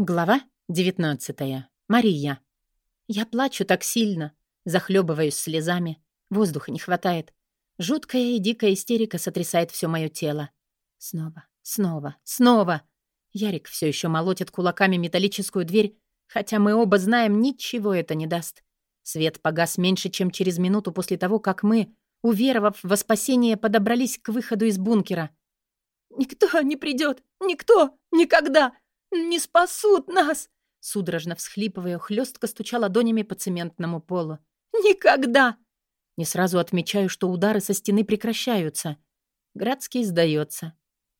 Глава 19. Мария. Я плачу так сильно, захлебываюсь слезами, воздуха не хватает. Жуткая и дикая истерика сотрясает все мое тело. Снова, снова, снова. Ярик все еще молотит кулаками металлическую дверь, хотя мы оба знаем, ничего это не даст. Свет погас меньше, чем через минуту после того, как мы, уверовав во спасение, подобрались к выходу из бункера. «Никто не придет! Никто! Никогда! «Не спасут нас!» Судорожно всхлипывая, хлестко стуча ладонями по цементному полу. «Никогда!» Не сразу отмечаю, что удары со стены прекращаются. Градский сдается.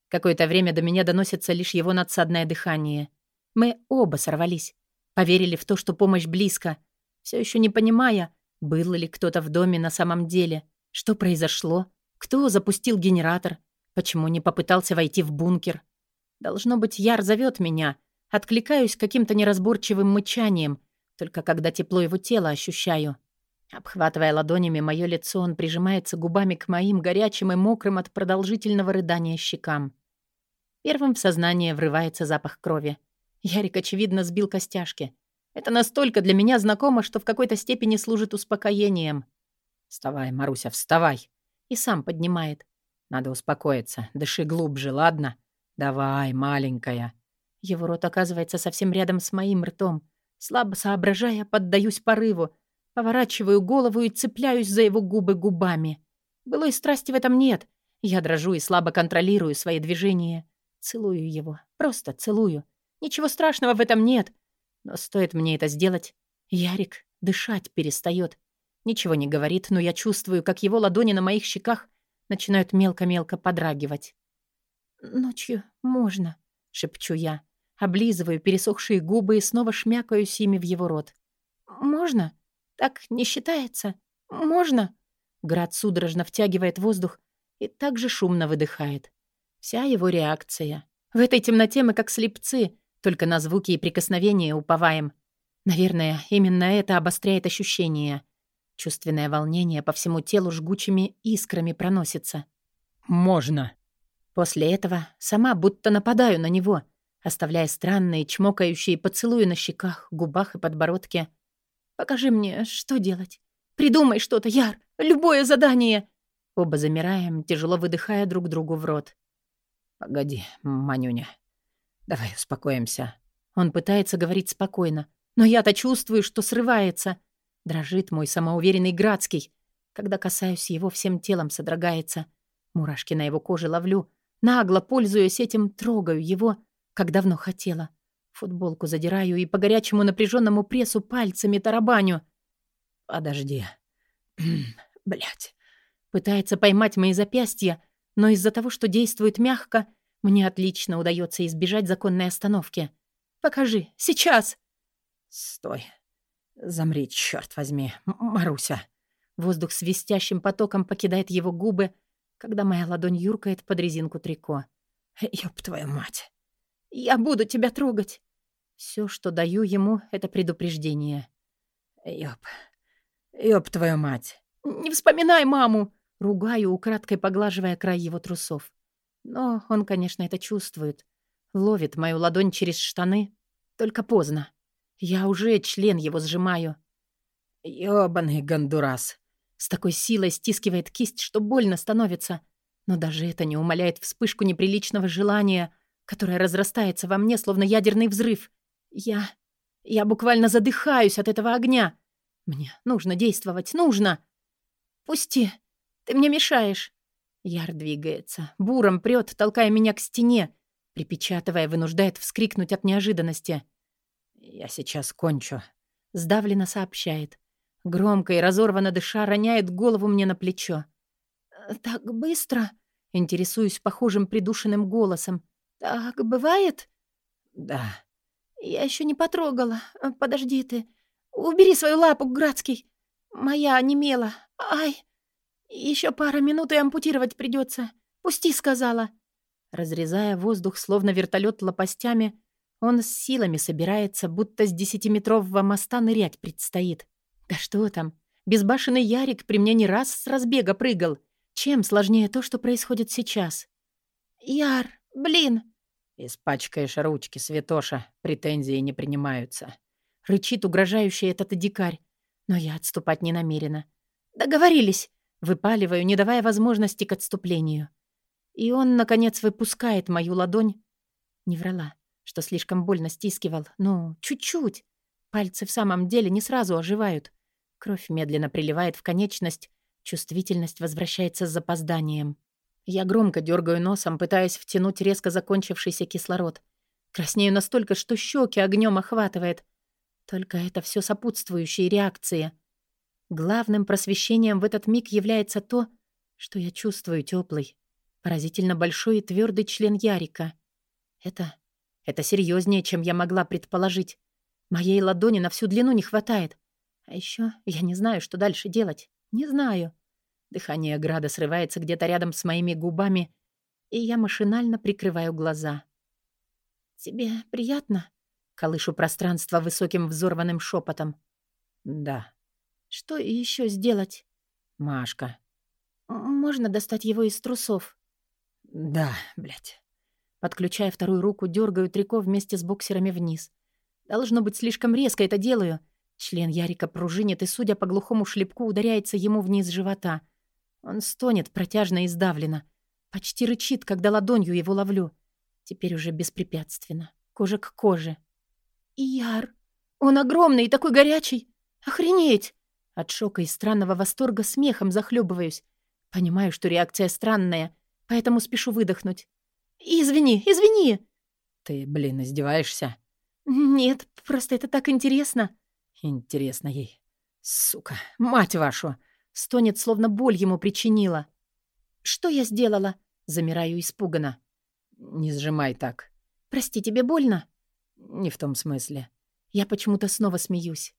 Какое-то время до меня доносится лишь его надсадное дыхание. Мы оба сорвались. Поверили в то, что помощь близко. Все еще не понимая, был ли кто-то в доме на самом деле. Что произошло? Кто запустил генератор? Почему не попытался войти в бункер? Должно быть, Яр зовет меня. Откликаюсь каким-то неразборчивым мычанием, только когда тепло его тела ощущаю. Обхватывая ладонями мое лицо, он прижимается губами к моим горячим и мокрым от продолжительного рыдания щекам. Первым в сознание врывается запах крови. Ярик, очевидно, сбил костяшки. Это настолько для меня знакомо, что в какой-то степени служит успокоением. «Вставай, Маруся, вставай!» И сам поднимает. «Надо успокоиться. Дыши глубже, ладно?» «Давай, маленькая». Его рот оказывается совсем рядом с моим ртом. Слабо соображая, поддаюсь порыву. Поворачиваю голову и цепляюсь за его губы губами. Былой страсти в этом нет. Я дрожу и слабо контролирую свои движения. Целую его. Просто целую. Ничего страшного в этом нет. Но стоит мне это сделать, Ярик дышать перестает. Ничего не говорит, но я чувствую, как его ладони на моих щеках начинают мелко-мелко подрагивать. «Ночью можно», — шепчу я. Облизываю пересохшие губы и снова шмякаюсь ими в его рот. «Можно? Так не считается? Можно?» Град судорожно втягивает воздух и также шумно выдыхает. Вся его реакция. В этой темноте мы как слепцы, только на звуки и прикосновения уповаем. Наверное, именно это обостряет ощущения. Чувственное волнение по всему телу жгучими искрами проносится. «Можно», После этого сама будто нападаю на него, оставляя странные чмокающие поцелуи на щеках, губах и подбородке. «Покажи мне, что делать. Придумай что-то, Яр, любое задание!» Оба замираем, тяжело выдыхая друг другу в рот. «Погоди, Манюня, давай успокоимся». Он пытается говорить спокойно, но я-то чувствую, что срывается. Дрожит мой самоуверенный Градский. Когда касаюсь его, всем телом содрогается. Мурашки на его коже ловлю, Нагло, пользуясь этим, трогаю его, как давно хотела. Футболку задираю и по горячему напряженному прессу пальцами тарабаню. «Подожди. Блять. Пытается поймать мои запястья, но из-за того, что действует мягко, мне отлично удается избежать законной остановки. «Покажи, сейчас!» «Стой. Замри, черт возьми, Маруся!» Воздух свистящим потоком покидает его губы, когда моя ладонь юркает под резинку трико. «Ёб твою мать!» «Я буду тебя трогать!» Все, что даю ему, — это предупреждение. «Ёб... ёб твою мать!» «Не вспоминай маму!» Ругаю, украдкой поглаживая край его трусов. Но он, конечно, это чувствует. Ловит мою ладонь через штаны. Только поздно. Я уже член его сжимаю. «Ёбаный гондурас!» С такой силой стискивает кисть, что больно становится. Но даже это не умаляет вспышку неприличного желания, которое разрастается во мне, словно ядерный взрыв. Я... я буквально задыхаюсь от этого огня. Мне нужно действовать, нужно. Пусти, ты мне мешаешь. Яр двигается, буром прёт, толкая меня к стене, припечатывая, вынуждает вскрикнуть от неожиданности. «Я сейчас кончу», — сдавленно сообщает. Громко и разорвано дыша роняет голову мне на плечо. «Э, «Так быстро?» — интересуюсь похожим придушенным голосом. «Так бывает?» «Да». «Я еще не потрогала. Э, подожди ты. Убери свою лапу, Градский. Моя онемела. Ай! Еще пара минут и ампутировать придется. Пусти, сказала». Разрезая воздух, словно вертолет лопастями, он с силами собирается, будто с десятиметрового моста нырять предстоит. Да что там? Безбашенный Ярик при мне не раз с разбега прыгал. Чем сложнее то, что происходит сейчас? Яр, блин! Испачкаешь ручки, Святоша, претензии не принимаются. Рычит угрожающий этот дикарь, но я отступать не намерена. Договорились. Выпаливаю, не давая возможности к отступлению. И он, наконец, выпускает мою ладонь. Не врала, что слишком больно стискивал. Ну, чуть-чуть. Пальцы в самом деле не сразу оживают. Кровь медленно приливает в конечность, чувствительность возвращается с запозданием. Я громко дергаю носом, пытаясь втянуть резко закончившийся кислород. Краснею настолько, что щеки огнем охватывает. Только это все сопутствующие реакции. Главным просвещением в этот миг является то, что я чувствую теплый, поразительно большой и твердый член Ярика. Это... это серьезнее, чем я могла предположить. Моей ладони на всю длину не хватает. А еще я не знаю, что дальше делать. Не знаю. Дыхание Града срывается где-то рядом с моими губами, и я машинально прикрываю глаза. «Тебе приятно?» — колышу пространство высоким взорванным шепотом. Да. «Что еще сделать?» Машка. «Можно достать его из трусов?» Да, блядь. Подключая вторую руку, дергаю трико вместе с боксерами вниз. Должно быть, слишком резко это делаю. Член Ярика пружинит и, судя по глухому шлепку, ударяется ему вниз живота. Он стонет протяжно и сдавленно. Почти рычит, когда ладонью его ловлю. Теперь уже беспрепятственно. Кожа к коже. «Яр! Он огромный и такой горячий! Охренеть!» От шока и странного восторга смехом захлебываюсь. Понимаю, что реакция странная, поэтому спешу выдохнуть. «Извини, извини!» Ты, блин, издеваешься? «Нет, просто это так интересно!» Интересно ей. Сука, мать вашу! Стонет, словно боль ему причинила. «Что я сделала?» Замираю испуганно. Не сжимай так. «Прости, тебе больно?» Не в том смысле. Я почему-то снова смеюсь.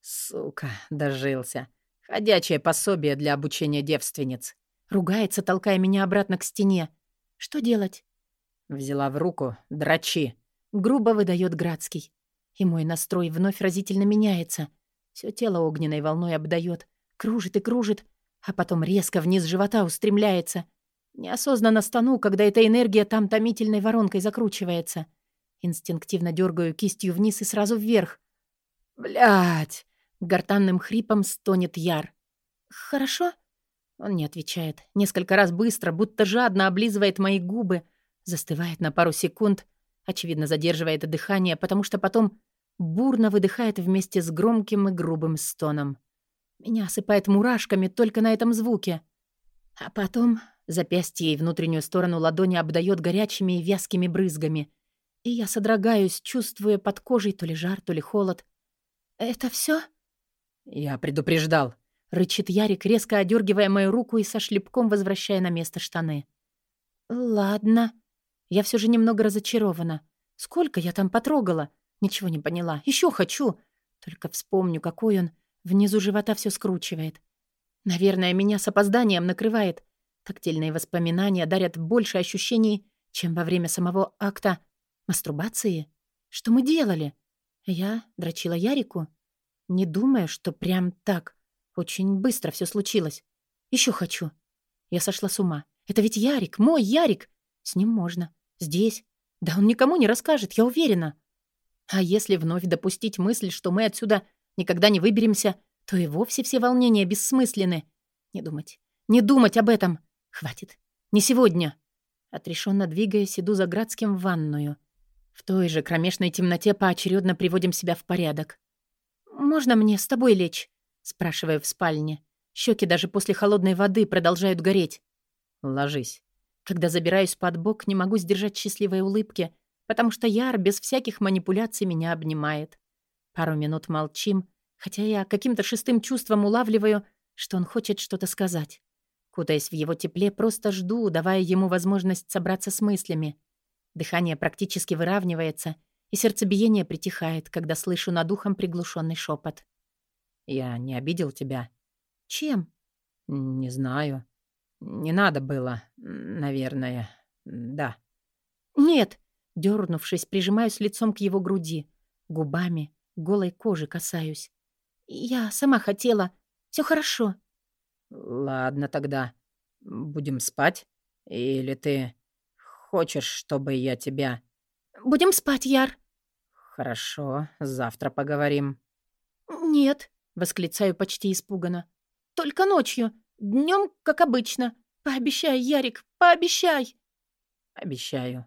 Сука, дожился. Ходячее пособие для обучения девственниц. Ругается, толкая меня обратно к стене. Что делать? Взяла в руку. Драчи. Грубо выдает Градский. И мой настрой вновь разительно меняется. Все тело огненной волной обдает, кружит и кружит, а потом резко вниз живота устремляется. Неосознанно стану, когда эта энергия там томительной воронкой закручивается. Инстинктивно дергаю кистью вниз и сразу вверх. Блять! Гортанным хрипом стонет Яр. «Хорошо?» Он не отвечает. Несколько раз быстро, будто жадно облизывает мои губы, застывает на пару секунд, очевидно, задерживает дыхание, потому что потом бурно выдыхает вместе с громким и грубым стоном. Меня осыпает мурашками только на этом звуке. А потом запястье и внутреннюю сторону ладони обдает горячими и вязкими брызгами. И я содрогаюсь, чувствуя под кожей то ли жар, то ли холод. «Это все? «Я предупреждал», — рычит Ярик, резко одергивая мою руку и со шлепком возвращая на место штаны. «Ладно». Я все же немного разочарована. Сколько я там потрогала? Ничего не поняла. Еще хочу. Только вспомню, какой он. Внизу живота все скручивает. Наверное, меня с опозданием накрывает. Тактильные воспоминания дарят больше ощущений, чем во время самого акта мастурбации. Что мы делали? Я дрочила Ярику, не думая, что прям так. Очень быстро все случилось. Еще хочу. Я сошла с ума. Это ведь Ярик, мой Ярик. С ним можно. Здесь. Да он никому не расскажет, я уверена. А если вновь допустить мысль, что мы отсюда никогда не выберемся, то и вовсе все волнения бессмысленны. Не думать, не думать об этом. Хватит. Не сегодня. Отрешенно двигаясь, иду за Градским в ванную. В той же кромешной темноте поочередно приводим себя в порядок. «Можно мне с тобой лечь?» — спрашиваю в спальне. Щеки даже после холодной воды продолжают гореть. «Ложись». Когда забираюсь под бок, не могу сдержать счастливой улыбки, потому что Яр без всяких манипуляций меня обнимает. Пару минут молчим, хотя я каким-то шестым чувством улавливаю, что он хочет что-то сказать. Кутаясь в его тепле, просто жду, давая ему возможность собраться с мыслями. Дыхание практически выравнивается, и сердцебиение притихает, когда слышу над ухом приглушенный шепот. «Я не обидел тебя?» «Чем?» «Не знаю. Не надо было, наверное. Да». «Нет!» Дёрнувшись, прижимаюсь лицом к его груди. Губами, голой кожи касаюсь. «Я сама хотела. Все хорошо». «Ладно тогда. Будем спать? Или ты хочешь, чтобы я тебя...» Будем спать, Яр». «Хорошо, завтра поговорим». «Нет», — восклицаю почти испуганно. «Только ночью. Днем, как обычно. Пообещай, Ярик, пообещай». «Обещаю».